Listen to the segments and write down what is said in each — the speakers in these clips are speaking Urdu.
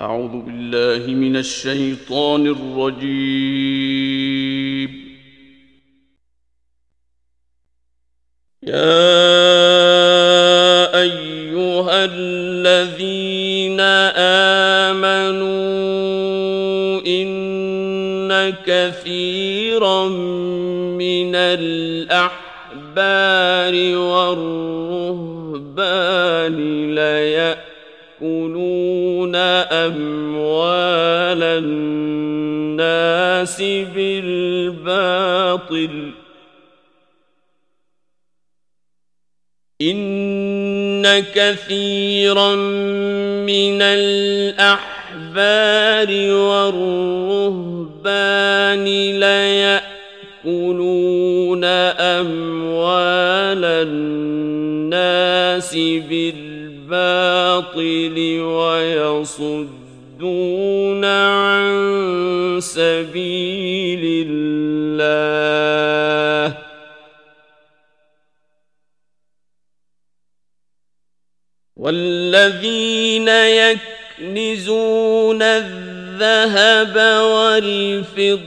أعوذ بالله من الشيطان الرجيم. يا أيها الذين آمنوا إن كثيرا من الأحبار والرهبان ليأتون ليأكلون أموال الناس بالباطل إن كثيرا من الأحبار والرهبان ليأكلون أموال الناس بالباطل بالباطل ويصدون عن سبيل الله. والذين يكنزون الذهب والفضة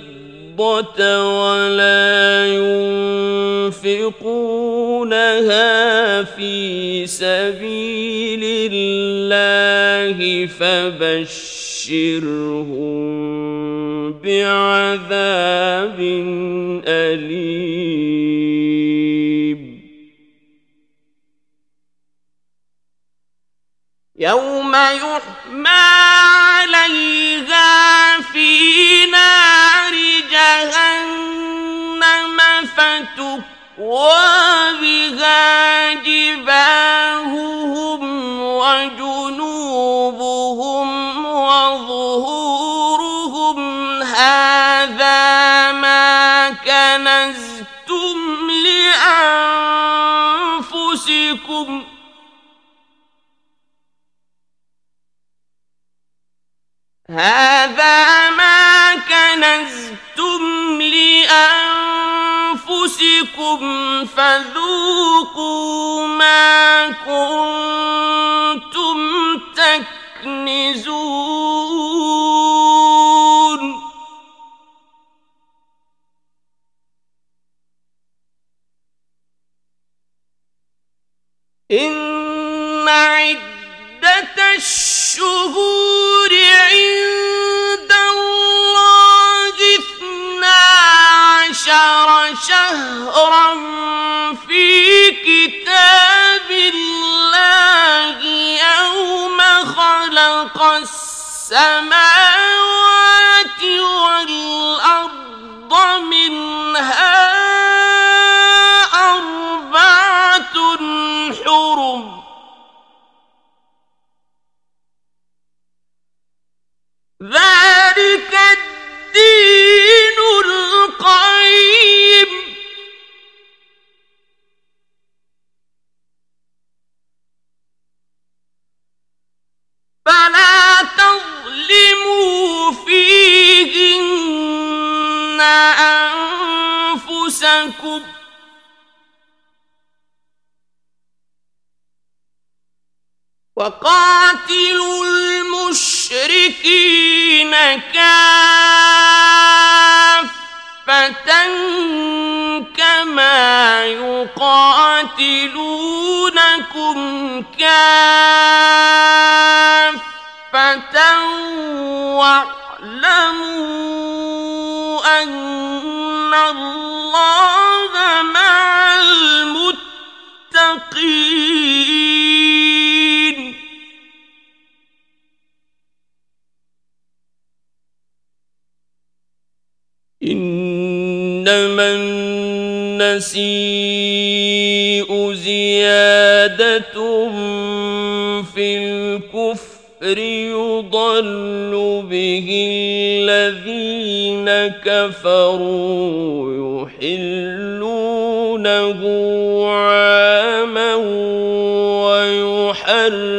ولا ينفقون ينفقونها في سبيل الله فبشرهم بعذاب أليم. يوم يحمى عليها في نار جهنم فتكوى كنتم تكنزون. إن عدة الشهور عند الله اثنا عشر شهرا. السماوات وقاتلوا المشركين كافة كما يقاتلونكم كافة واعلموا أن الله النسيء زيادة في الكفر يضل به الذين كفروا يحلونه عاما ويحرمونه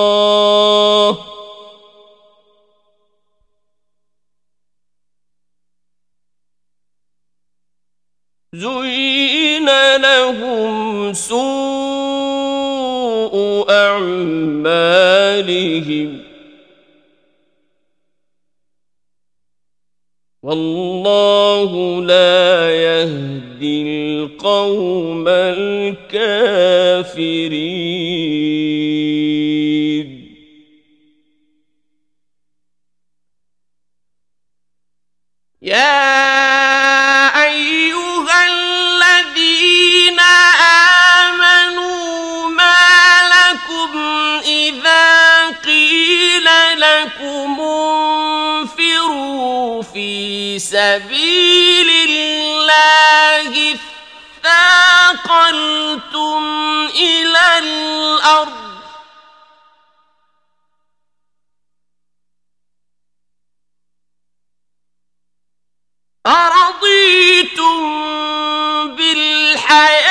أعمالهم والله لا يهدي القوم الكافرين في سبيل الله اثاقلتم إلى الأرض. أرضيتم بالحياة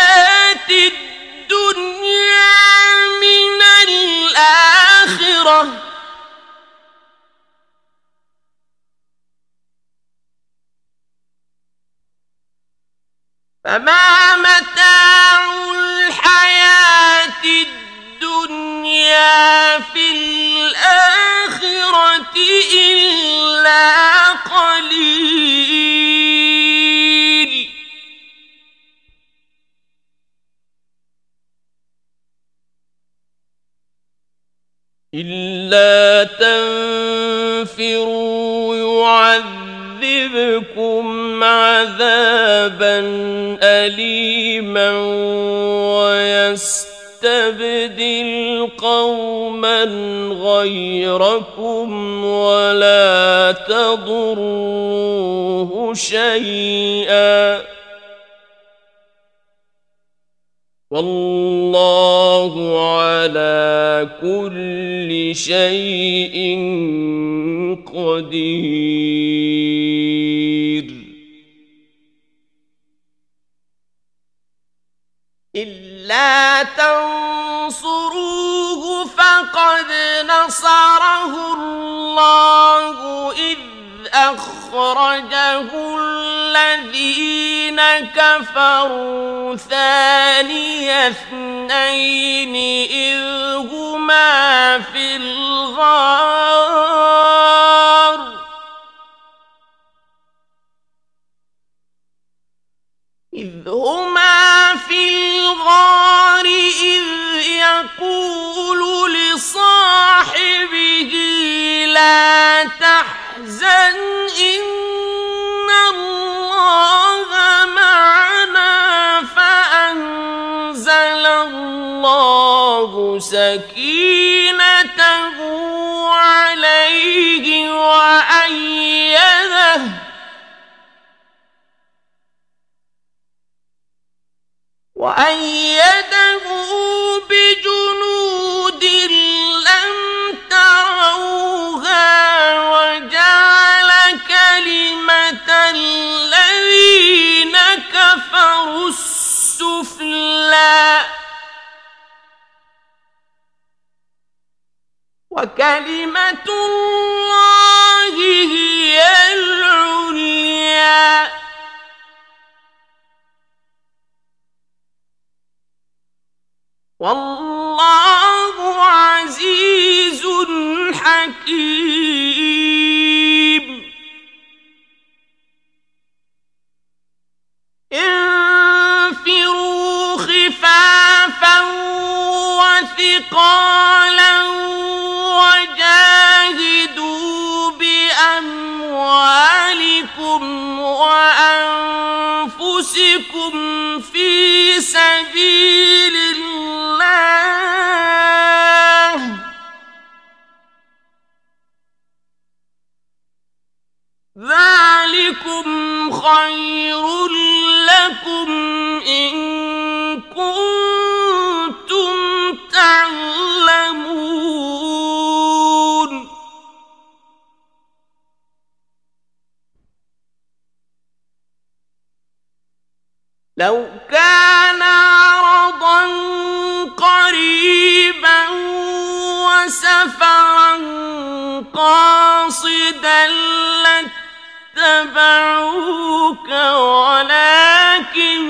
إلا تنفروا يعذبكم عذابا أليما ويستبدل قوما غيركم ولا تضروه شيئا والله على كل شيء قدير. إلا تنصروه فقد نصره الله إذ أخرجه الله الذين كفروا ثاني اثنين إذ هما في الغار الله سكينته عليه وأيده. وأيده بجنود وكلمة الله هي العليا. والله عزيز حكيم. انفروا خفافا وثقالا. لو كان عرضا قريبا وسفرا قاصدا لاتبعوك ولكن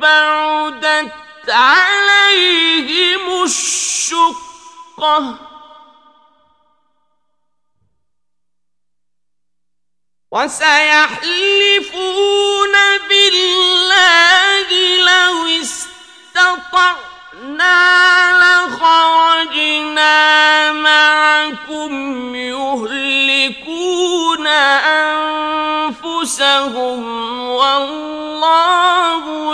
بعدت عليهم الشقه وسيحلفون بالله لو استطعنا لخرجنا معكم يهلكون أنفسهم والله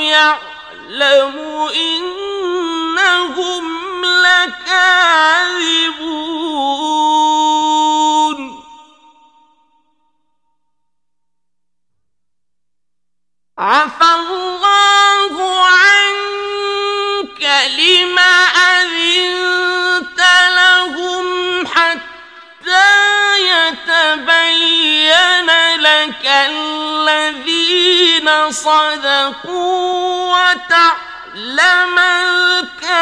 صدقوا وتعلم الكاذبين.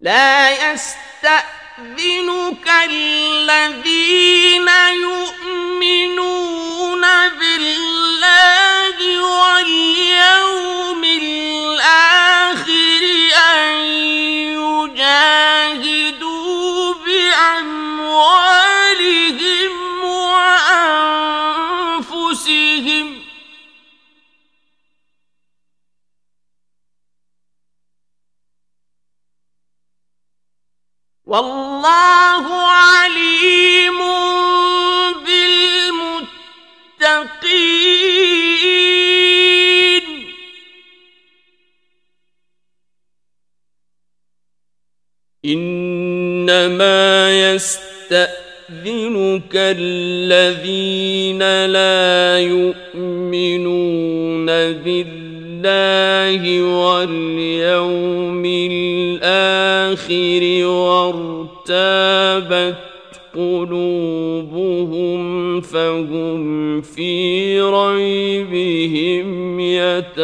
لا يستأذنك الذين يؤمنون والله عليم بالمتقين. إنما يستأذنك الذين لا يؤمنون بالله واليوم الآخر. وارتابت قلوبهم فهم في ريبهم يترددون